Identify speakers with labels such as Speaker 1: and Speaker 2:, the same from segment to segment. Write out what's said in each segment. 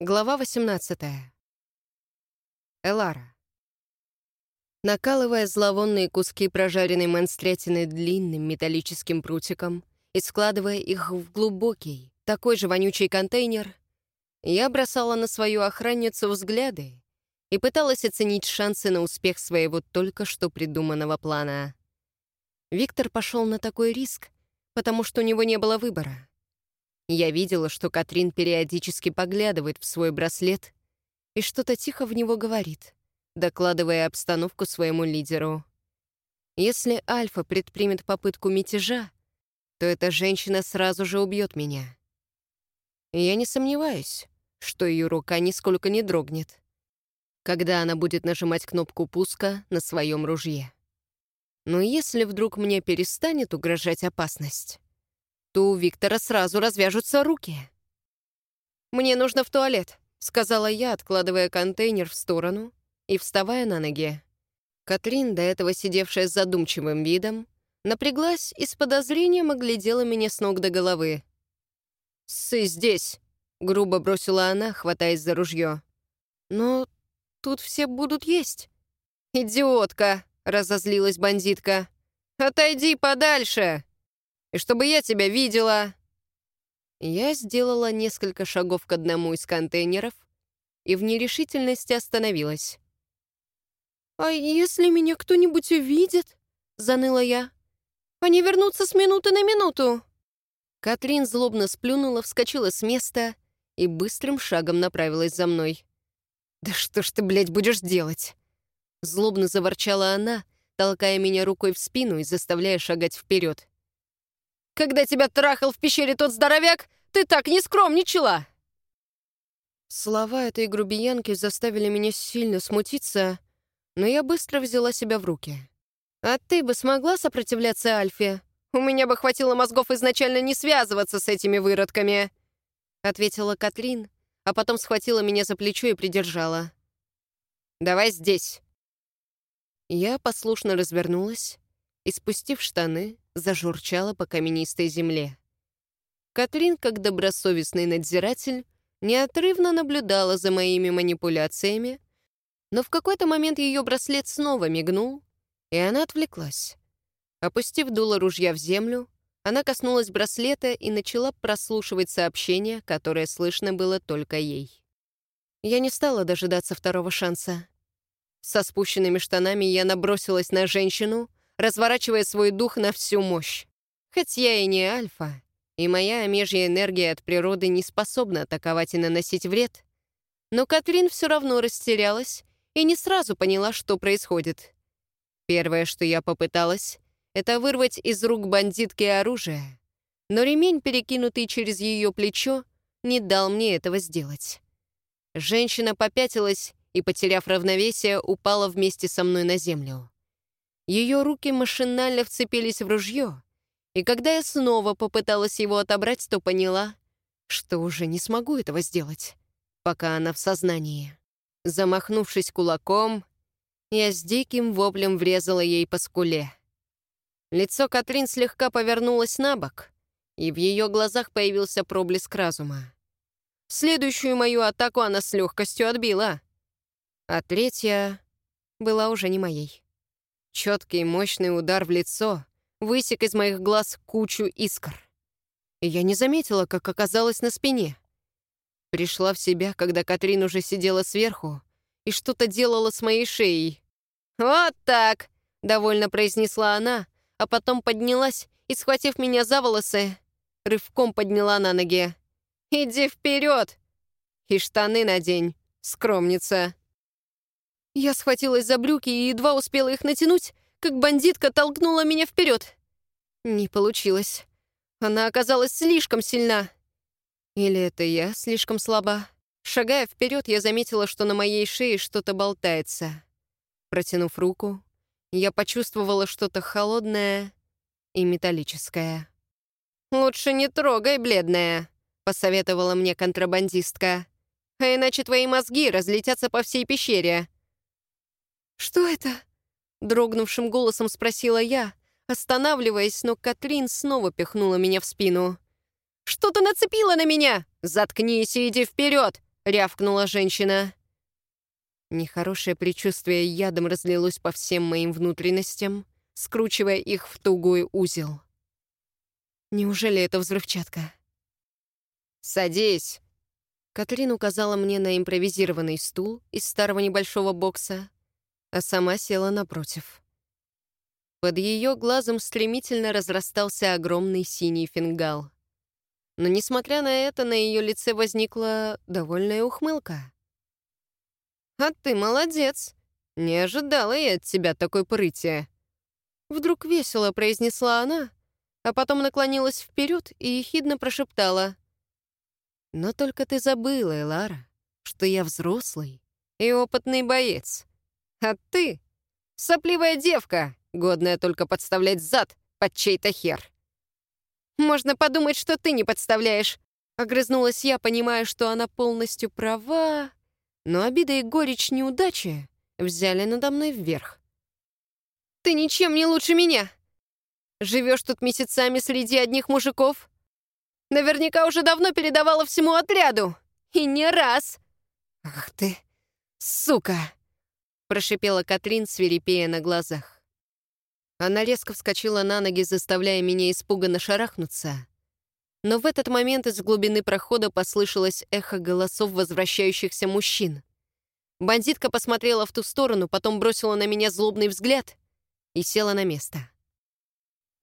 Speaker 1: Глава 18. Элара. Накалывая зловонные куски прожаренной монстрятины длинным металлическим прутиком и складывая их в глубокий, такой же вонючий контейнер, я бросала на свою охранницу взгляды и пыталась оценить шансы на успех своего только что придуманного плана. Виктор пошел на такой риск, потому что у него не было выбора. Я видела, что Катрин периодически поглядывает в свой браслет и что-то тихо в него говорит, докладывая обстановку своему лидеру. Если Альфа предпримет попытку мятежа, то эта женщина сразу же убьет меня. Я не сомневаюсь, что ее рука нисколько не дрогнет, когда она будет нажимать кнопку пуска на своем ружье. Но если вдруг мне перестанет угрожать опасность, то у Виктора сразу развяжутся руки. «Мне нужно в туалет», — сказала я, откладывая контейнер в сторону и вставая на ноги. Катрин, до этого сидевшая с задумчивым видом, напряглась и с подозрением оглядела меня с ног до головы. «Ссы здесь!» — грубо бросила она, хватаясь за ружье. «Но тут все будут есть». «Идиотка!» — разозлилась бандитка. «Отойди подальше!» И чтобы я тебя видела!» Я сделала несколько шагов к одному из контейнеров и в нерешительности остановилась. «А если меня кто-нибудь увидит?» — заныла я. «Они вернутся с минуты на минуту!» Катрин злобно сплюнула, вскочила с места и быстрым шагом направилась за мной. «Да что ж ты, блядь, будешь делать?» Злобно заворчала она, толкая меня рукой в спину и заставляя шагать вперед. Когда тебя трахал в пещере тот здоровяк, ты так не скромничала!» Слова этой грубиянки заставили меня сильно смутиться, но я быстро взяла себя в руки. «А ты бы смогла сопротивляться Альфе? У меня бы хватило мозгов изначально не связываться с этими выродками!» Ответила Катрин, а потом схватила меня за плечо и придержала. «Давай здесь!» Я послушно развернулась и, спустив штаны, зажурчала по каменистой земле. Катрин, как добросовестный надзиратель, неотрывно наблюдала за моими манипуляциями, но в какой-то момент ее браслет снова мигнул, и она отвлеклась. Опустив дуло ружья в землю, она коснулась браслета и начала прослушивать сообщение, которое слышно было только ей. Я не стала дожидаться второго шанса. Со спущенными штанами я набросилась на женщину, разворачивая свой дух на всю мощь. Хоть я и не альфа, и моя омежья энергия от природы не способна атаковать и наносить вред, но Катрин все равно растерялась и не сразу поняла, что происходит. Первое, что я попыталась, это вырвать из рук бандитки оружие, но ремень, перекинутый через ее плечо, не дал мне этого сделать. Женщина попятилась и, потеряв равновесие, упала вместе со мной на землю. Ее руки машинально вцепились в ружье, и когда я снова попыталась его отобрать, то поняла, что уже не смогу этого сделать, пока она в сознании. Замахнувшись кулаком, я с диким воплем врезала ей по скуле. Лицо Катрин слегка повернулось на бок, и в ее глазах появился проблеск разума. Следующую мою атаку она с легкостью отбила, а третья была уже не моей. Четкий мощный удар в лицо высек из моих глаз кучу искр. Я не заметила, как оказалась на спине. Пришла в себя, когда Катрин уже сидела сверху и что-то делала с моей шеей. «Вот так!» — довольно произнесла она, а потом поднялась и, схватив меня за волосы, рывком подняла на ноги. «Иди вперед! И штаны надень, скромница!» Я схватилась за брюки и едва успела их натянуть, как бандитка толкнула меня вперед. Не получилось. Она оказалась слишком сильна. Или это я слишком слаба? Шагая вперед, я заметила, что на моей шее что-то болтается. Протянув руку, я почувствовала что-то холодное и металлическое. «Лучше не трогай, бледная», — посоветовала мне контрабандистка. «А иначе твои мозги разлетятся по всей пещере. «Что это?» — дрогнувшим голосом спросила я, останавливаясь, но Катрин снова пихнула меня в спину. «Что-то нацепило на меня! Заткнись и иди вперед! — рявкнула женщина. Нехорошее предчувствие ядом разлилось по всем моим внутренностям, скручивая их в тугой узел. Неужели это взрывчатка? «Садись!» Катрин указала мне на импровизированный стул из старого небольшого бокса, а сама села напротив. Под ее глазом стремительно разрастался огромный синий фингал. Но, несмотря на это, на ее лице возникла довольная ухмылка. «А ты молодец! Не ожидала я от тебя такой прыти!» Вдруг весело произнесла она, а потом наклонилась вперед и ехидно прошептала. «Но только ты забыла, Элара, что я взрослый и опытный боец. А ты — сопливая девка, годная только подставлять зад под чей-то хер». «Можно подумать, что ты не подставляешь», — огрызнулась я, понимая, что она полностью права, но обида и горечь неудачи взяли надо мной вверх. «Ты ничем не лучше меня!» Живешь тут месяцами среди одних мужиков? Наверняка уже давно передавала всему отряду. И не раз. Ах ты, сука! Прошипела Катрин, свирепея на глазах. Она резко вскочила на ноги, заставляя меня испуганно шарахнуться. Но в этот момент из глубины прохода послышалось эхо голосов возвращающихся мужчин. Бандитка посмотрела в ту сторону, потом бросила на меня злобный взгляд и села на место.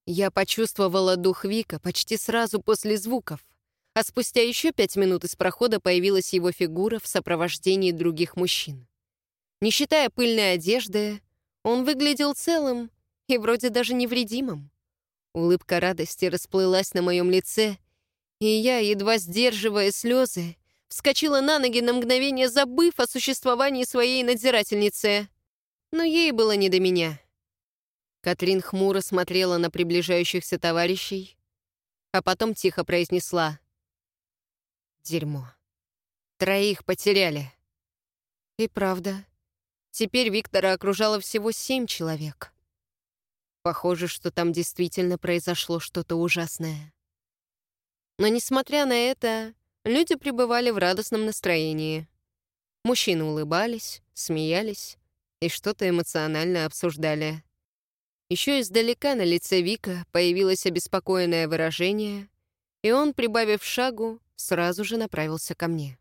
Speaker 1: Я почувствовала дух Вика почти сразу после звуков, а спустя еще пять минут из прохода появилась его фигура в сопровождении других мужчин. Не считая пыльной одежды, он выглядел целым и вроде даже невредимым. Улыбка радости расплылась на моем лице, и я, едва сдерживая слезы, вскочила на ноги на мгновение, забыв о существовании своей надзирательницы. Но ей было не до меня. Катрин хмуро смотрела на приближающихся товарищей, а потом тихо произнесла. «Дерьмо. Троих потеряли». И правда, теперь Виктора окружало всего семь человек. Похоже, что там действительно произошло что-то ужасное. Но, несмотря на это, люди пребывали в радостном настроении. Мужчины улыбались, смеялись и что-то эмоционально обсуждали. Еще издалека на лице Вика появилось обеспокоенное выражение, и он, прибавив шагу, сразу же направился ко мне.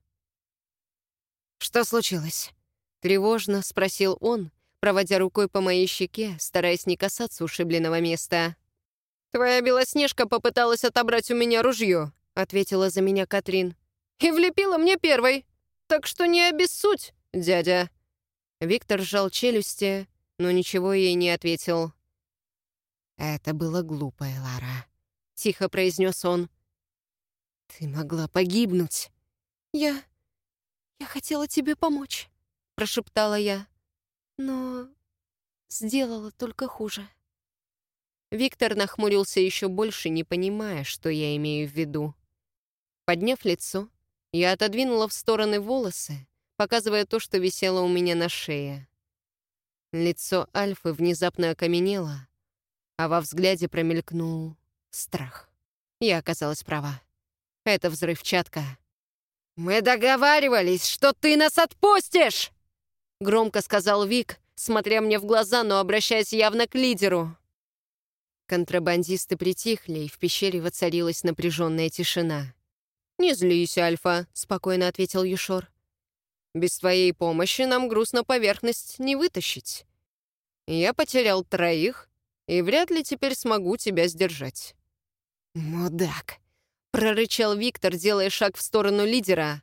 Speaker 1: «Что случилось?» — тревожно спросил он, проводя рукой по моей щеке, стараясь не касаться ушибленного места. «Твоя Белоснежка попыталась отобрать у меня ружье», — ответила за меня Катрин. «И влепила мне первой. Так что не обессудь, дядя». Виктор сжал челюсти, но ничего ей не ответил. «Это было глупо, Лара», — тихо произнес он. «Ты могла погибнуть». «Я... я хотела тебе помочь», — прошептала я. «Но сделала только хуже». Виктор нахмурился еще больше, не понимая, что я имею в виду. Подняв лицо, я отодвинула в стороны волосы, показывая то, что висело у меня на шее. Лицо Альфы внезапно окаменело, а во взгляде промелькнул страх. Я оказалась права. Это взрывчатка. «Мы договаривались, что ты нас отпустишь!» Громко сказал Вик, смотря мне в глаза, но обращаясь явно к лидеру. Контрабандисты притихли, и в пещере воцарилась напряженная тишина. «Не злись, Альфа», — спокойно ответил Юшор. «Без твоей помощи нам груз на поверхность не вытащить. Я потерял троих, и вряд ли теперь смогу тебя сдержать». «Мудак!» — прорычал Виктор, делая шаг в сторону лидера,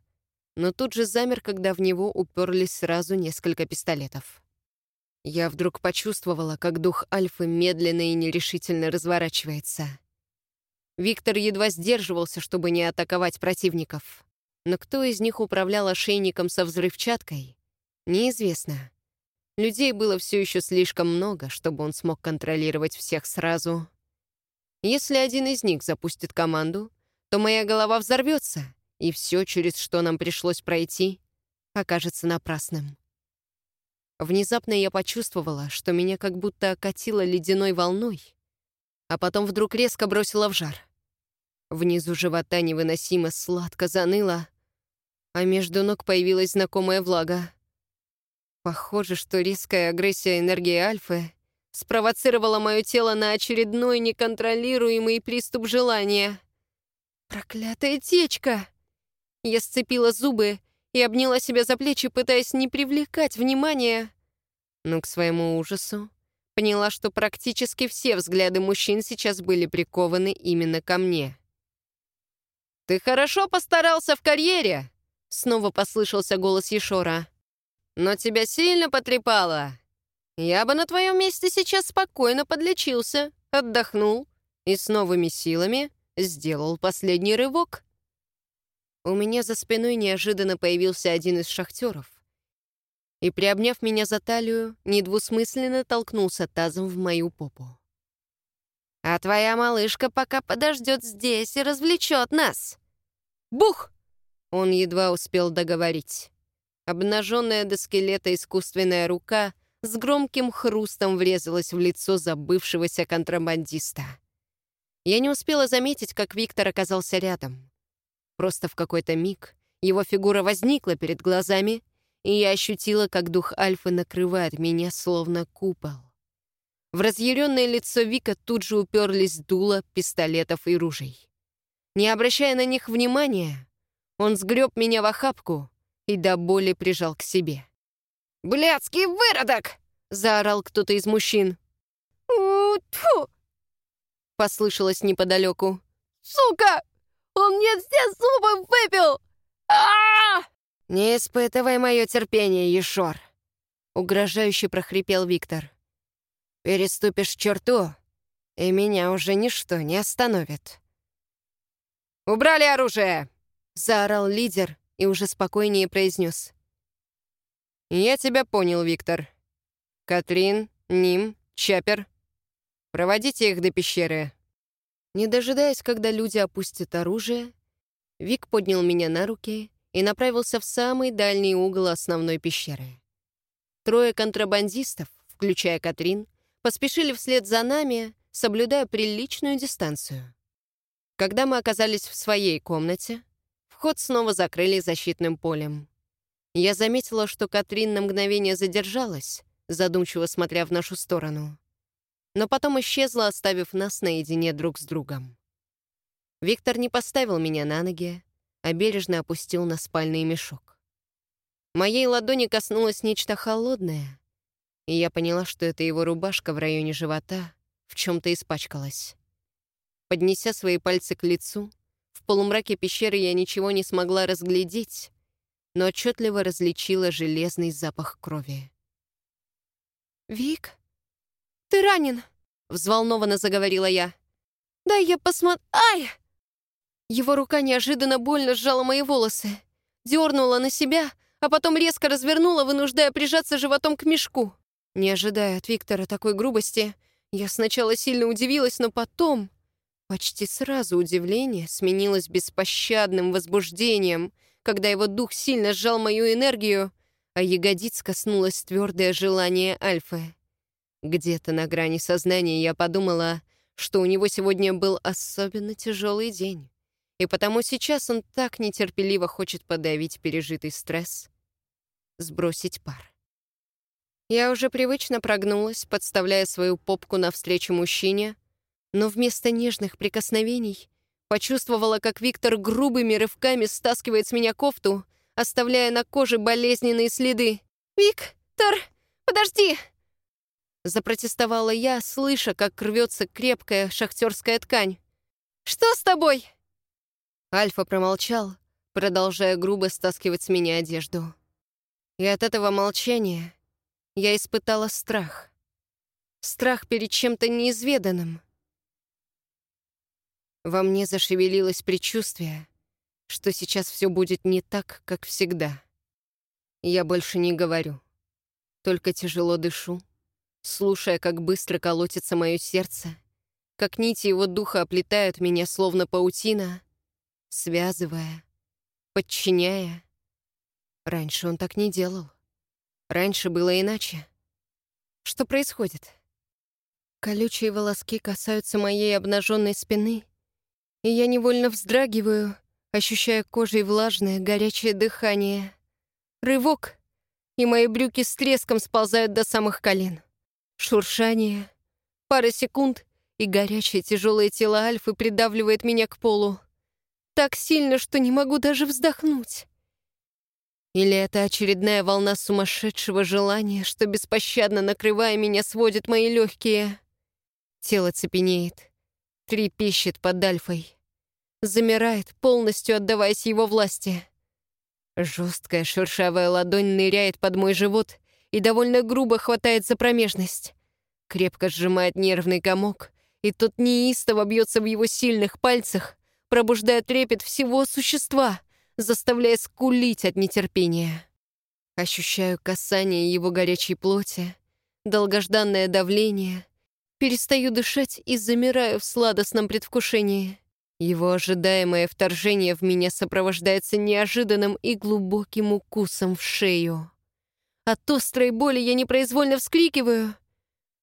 Speaker 1: но тут же замер, когда в него уперлись сразу несколько пистолетов. Я вдруг почувствовала, как дух Альфы медленно и нерешительно разворачивается. Виктор едва сдерживался, чтобы не атаковать противников. Но кто из них управлял ошейником со взрывчаткой, неизвестно. Людей было все еще слишком много, чтобы он смог контролировать всех сразу. Если один из них запустит команду, то моя голова взорвется, и все, через что нам пришлось пройти, окажется напрасным. Внезапно я почувствовала, что меня как будто окатило ледяной волной, а потом вдруг резко бросило в жар. Внизу живота невыносимо сладко заныло, а между ног появилась знакомая влага. Похоже, что резкая агрессия энергии Альфы спровоцировала мое тело на очередной неконтролируемый приступ желания. Проклятая течка! Я сцепила зубы и обняла себя за плечи, пытаясь не привлекать внимания. Но к своему ужасу поняла, что практически все взгляды мужчин сейчас были прикованы именно ко мне. «Ты хорошо постарался в карьере!» Снова послышался голос Ешора. «Но тебя сильно потрепало. Я бы на твоем месте сейчас спокойно подлечился, отдохнул и с новыми силами сделал последний рывок». У меня за спиной неожиданно появился один из шахтеров и, приобняв меня за талию, недвусмысленно толкнулся тазом в мою попу. «А твоя малышка пока подождет здесь и развлечет нас!» «Бух!» Он едва успел договорить. Обнаженная до скелета искусственная рука с громким хрустом врезалась в лицо забывшегося контрабандиста. Я не успела заметить, как Виктор оказался рядом. Просто в какой-то миг его фигура возникла перед глазами, и я ощутила, как дух Альфы накрывает меня, словно купол. В разъяренное лицо Вика тут же уперлись дула пистолетов и ружей. Не обращая на них внимания, он сгреб меня в охапку и до боли прижал к себе. «Блядский выродок!» — заорал кто-то из мужчин. «У-тьфу!» — послышалось неподалеку. «Сука! Он мне все зубы выпил! а, «Не испытывай мое терпение, Ешор!» — угрожающе прохрипел Виктор. «Переступишь черту, и меня уже ничто не остановит». «Убрали оружие!» Заорал лидер и уже спокойнее произнес. «Я тебя понял, Виктор. Катрин, Ним, Чапер. Проводите их до пещеры». Не дожидаясь, когда люди опустят оружие, Вик поднял меня на руки и направился в самый дальний угол основной пещеры. Трое контрабандистов, включая Катрин, поспешили вслед за нами, соблюдая приличную дистанцию. Когда мы оказались в своей комнате, Вход снова закрыли защитным полем. Я заметила, что Катрин на мгновение задержалась, задумчиво смотря в нашу сторону. Но потом исчезла, оставив нас наедине друг с другом. Виктор не поставил меня на ноги, а бережно опустил на спальный мешок. Моей ладони коснулось нечто холодное, и я поняла, что это его рубашка в районе живота в чем-то испачкалась. Поднеся свои пальцы к лицу, в полумраке пещеры я ничего не смогла разглядеть, но отчетливо различила железный запах крови. «Вик, ты ранен!» — взволнованно заговорила я. «Дай я посмотр... Ай!» Его рука неожиданно больно сжала мои волосы, дернула на себя, а потом резко развернула, вынуждая прижаться животом к мешку. Не ожидая от Виктора такой грубости, я сначала сильно удивилась, но потом Почти сразу удивление сменилось беспощадным возбуждением, когда его дух сильно сжал мою энергию, а ягодиц коснулось твердое желание Альфы. Где-то на грани сознания я подумала, что у него сегодня был особенно тяжелый день, и потому сейчас он так нетерпеливо хочет подавить пережитый стресс, сбросить пар. Я уже привычно прогнулась, подставляя свою попку навстречу мужчине — но вместо нежных прикосновений почувствовала, как Виктор грубыми рывками стаскивает с меня кофту, оставляя на коже болезненные следы. «Виктор, подожди!» Запротестовала я, слыша, как рвется крепкая шахтерская ткань. «Что с тобой?» Альфа промолчал, продолжая грубо стаскивать с меня одежду. И от этого молчания я испытала страх. Страх перед чем-то неизведанным. Во мне зашевелилось предчувствие, что сейчас все будет не так, как всегда. Я больше не говорю, только тяжело дышу, слушая, как быстро колотится мое сердце, как нити его духа оплетают меня, словно паутина, связывая, подчиняя. Раньше он так не делал. Раньше было иначе. Что происходит? Колючие волоски касаются моей обнаженной спины — и я невольно вздрагиваю, ощущая кожей влажное, горячее дыхание. Рывок, и мои брюки с треском сползают до самых колен. Шуршание, пара секунд, и горячее тяжелое тело Альфы придавливает меня к полу. Так сильно, что не могу даже вздохнуть. Или это очередная волна сумасшедшего желания, что беспощадно накрывая меня, сводит мои легкие. Тело цепенеет, трепещет под Альфой. Замирает, полностью отдаваясь его власти. Жесткая шершавая ладонь ныряет под мой живот и довольно грубо хватает за промежность. Крепко сжимает нервный комок, и тот неистово бьется в его сильных пальцах, пробуждая трепет всего существа, заставляя скулить от нетерпения. Ощущаю касание его горячей плоти, долгожданное давление, перестаю дышать и замираю в сладостном предвкушении. Его ожидаемое вторжение в меня сопровождается неожиданным и глубоким укусом в шею. От острой боли я непроизвольно вскрикиваю —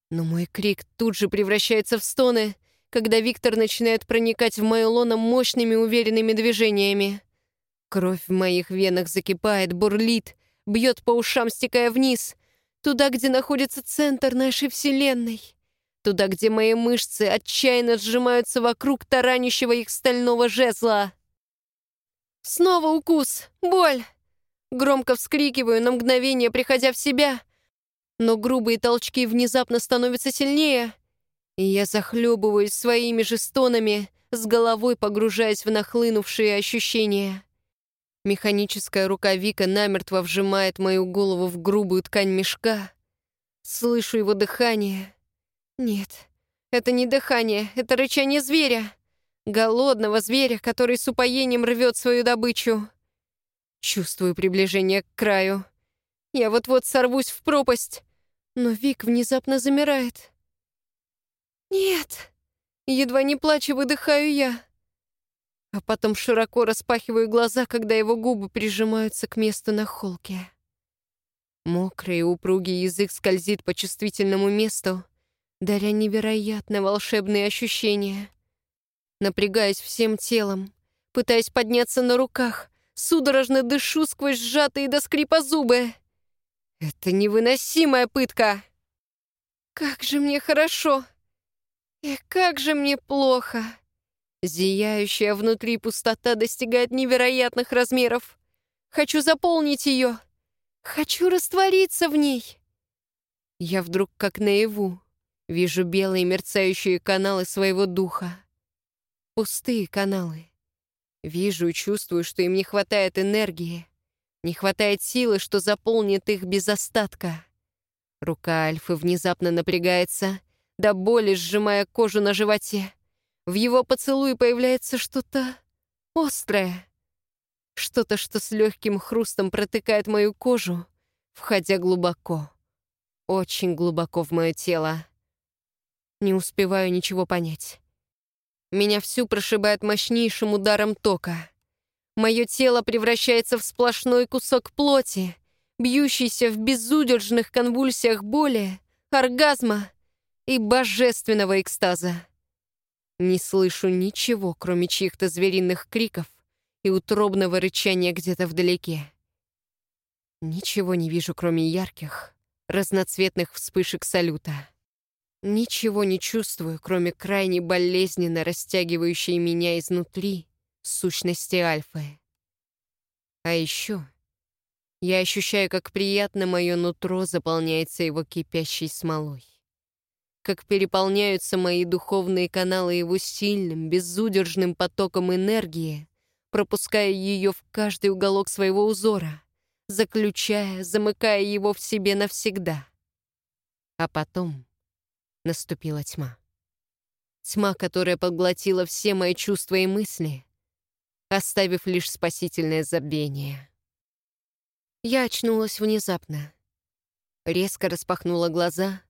Speaker 1: но мой крик тут же превращается в стоны, когда Виктор начинает проникать в мою лоно мощными уверенными движениями. Кровь в моих венах закипает, бурлит, бьет по ушам, стекая вниз, туда, где находится центр нашей Вселенной, туда, где мои мышцы отчаянно сжимаются вокруг таранящего их стального жезла. Снова укус, боль. Громко вскрикиваю, на мгновение приходя в себя — но грубые толчки внезапно становятся сильнее, и я захлебываюсь своими же стонами, с головой погружаясь в нахлынувшие ощущения. Механическая рука Вика намертво вжимает мою голову в грубую ткань мешка. Слышу его дыхание. Нет, это не дыхание, это рычание зверя. Голодного зверя, который с упоением рвет свою добычу. Чувствую приближение к краю. Я вот-вот сорвусь в пропасть. Но Вик внезапно замирает. «Нет!» Едва не плача выдыхаю я. А потом широко распахиваю глаза, когда его губы прижимаются к месту на холке. Мокрый и упругий язык скользит по чувствительному месту, даря невероятно волшебные ощущения. Напрягаясь всем телом, пытаясь подняться на руках, судорожно дышу сквозь сжатые до скрипа зубы. Это невыносимая пытка. Как же мне хорошо. И как же мне плохо. Зияющая внутри пустота достигает невероятных размеров. Хочу заполнить ее. Хочу раствориться в ней. Я вдруг как наяву вижу белые мерцающие каналы своего духа. Пустые каналы. Вижу и чувствую, что им не хватает энергии. Не хватает силы, что заполнит их без остатка. Рука Альфы внезапно напрягается, до боли сжимая кожу на животе. В его поцелуе появляется что-то острое. Что-то, что с легким хрустом протыкает мою кожу, входя глубоко. Очень глубоко в мое тело. Не успеваю ничего понять. Меня всю прошибает мощнейшим ударом тока. Мое тело превращается в сплошной кусок плоти, бьющийся в безудержных конвульсиях боли, оргазма и божественного экстаза. Не слышу ничего, кроме чьих-то звериных криков и утробного рычания где-то вдалеке. Ничего не вижу, кроме ярких, разноцветных вспышек салюта. Ничего не чувствую, кроме крайне болезненно растягивающей меня изнутри сущности Альфы. А еще я ощущаю, как приятно мое нутро заполняется его кипящей смолой. Как переполняются мои духовные каналы его сильным, безудержным потоком энергии, пропуская ее в каждый уголок своего узора, заключая, замыкая его в себе навсегда. А потом наступила тьма. Тьма, которая поглотила все мои чувства и мысли, оставив лишь спасительное забвение. Я очнулась внезапно. Резко распахнула глаза,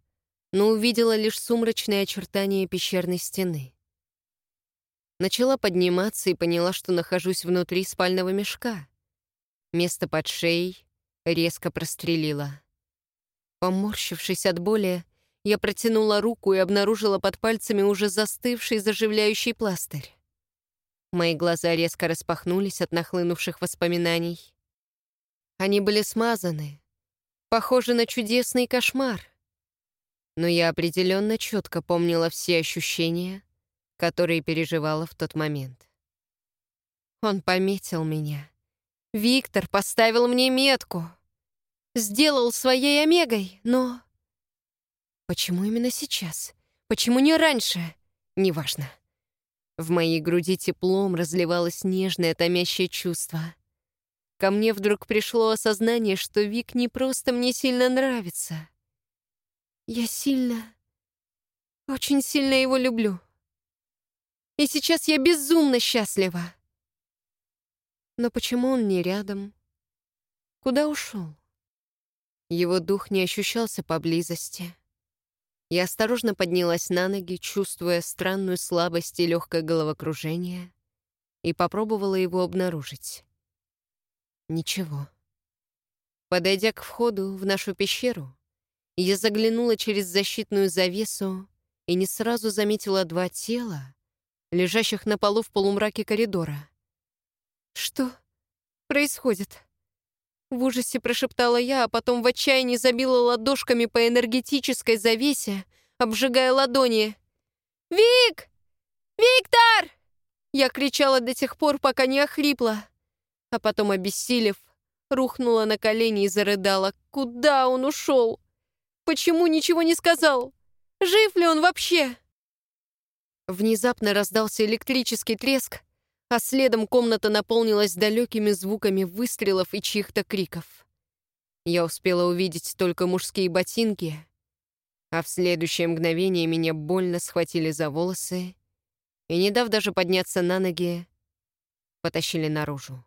Speaker 1: но увидела лишь сумрачные очертания пещерной стены. Начала подниматься и поняла, что нахожусь внутри спального мешка. Место под шеей резко прострелило. Поморщившись от боли, я протянула руку и обнаружила под пальцами уже застывший заживляющий пластырь. Мои глаза резко распахнулись от нахлынувших воспоминаний. Они были смазаны, похожи на чудесный кошмар. Но я определенно четко помнила все ощущения, которые переживала в тот момент. Он пометил меня. Виктор поставил мне метку. Сделал своей омегой, но... Почему именно сейчас? Почему не раньше? Неважно. В моей груди теплом разливалось нежное томящее чувство. Ко мне вдруг пришло осознание, что Вик не просто мне сильно нравится. Я сильно, очень сильно его люблю. И сейчас я безумно счастлива. Но почему он не рядом? Куда ушел? Его дух не ощущался поблизости. Я осторожно поднялась на ноги, чувствуя странную слабость и легкое головокружение, и попробовала его обнаружить. Ничего. Подойдя к входу в нашу пещеру, я заглянула через защитную завесу и не сразу заметила два тела, лежащих на полу в полумраке коридора. «Что происходит?» В ужасе прошептала я, а потом в отчаянии забила ладошками по энергетической завесе, обжигая ладони. «Вик! Виктор!» Я кричала до тех пор, пока не охрипла, а потом, обессилев, рухнула на колени и зарыдала. «Куда он ушел? Почему ничего не сказал? Жив ли он вообще?» Внезапно раздался электрический треск, а следом комната наполнилась далекими звуками выстрелов и чьих-то криков. Я успела увидеть только мужские ботинки, а в следующее мгновение меня больно схватили за волосы и, не дав даже подняться на ноги, потащили наружу.